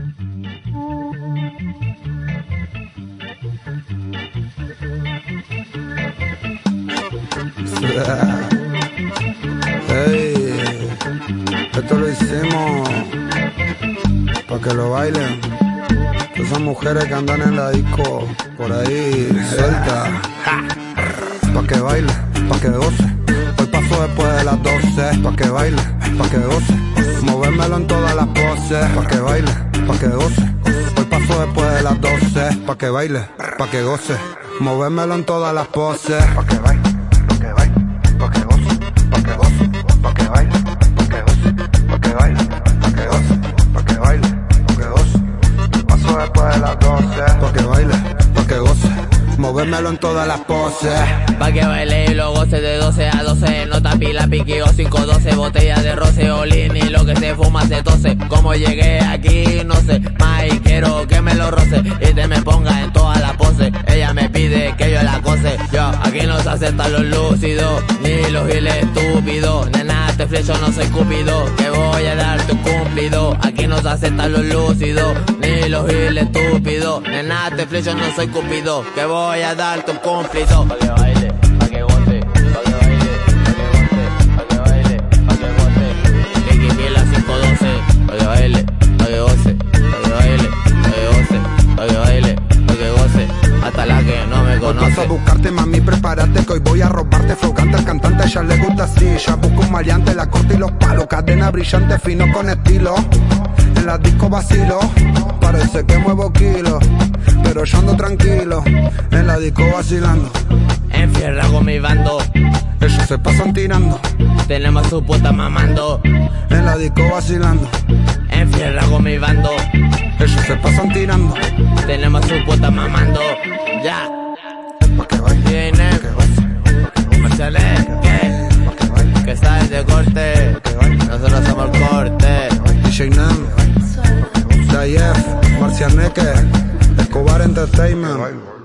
Hey, esto lo hicimos para que lo bailen. Esas mujeres que andan en la disco por ahí suelta, para que baile, para que goce. Hoy paso después de las 12, para que baile, para que goce. Movérmelo en todas las poses, para que baile, para que goce. Hoy paso después de las 12, para que baile, para que goce. Movérmelo en todas las poses, para que baile. Pa' que baile, pa' que goce. Movérmelo en todas las poses. Pa' que baile y lo goce de 12 a 12. Nota pila, piqui o 5, 12. Botellas de roce, olín y lo que se fuma se tose. Como llegué aquí, no sé. Más quiero que me lo roce y te me ponga en todas las poses. Ella me pide que yo la cose. Aquí no se aceptan los lúcidos, ni los giles estúpidos. Nena, te flecho, no soy cúpido. Que voy a darte un cumplido. Aquí no se aceptan los lúcidos, ni los giles estúpidos. Nena, te flecho, no soy cúpido. Que voy a darte un cumplido. Voy a robarte. Flocante al cantante, a ella le gusta así. Ya busco un maleante, la corte y los palos. Cadena brillante, fino con estilo. En la disco vacilo, parece que muevo kilos. Pero yo ando tranquilo, en la disco vacilando. Enfierra con mi bando, Ellos se pasan tirando, tenemos su puta mamando. en la disco vacilando. Enfierra con mi bando, Ellos se pasan tirando. tenemos su puta mamando. Ya, Dayef, Marcianeque, Escobar Entertainment.